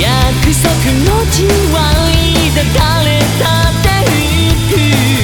約束の地はいだ誰だって行く。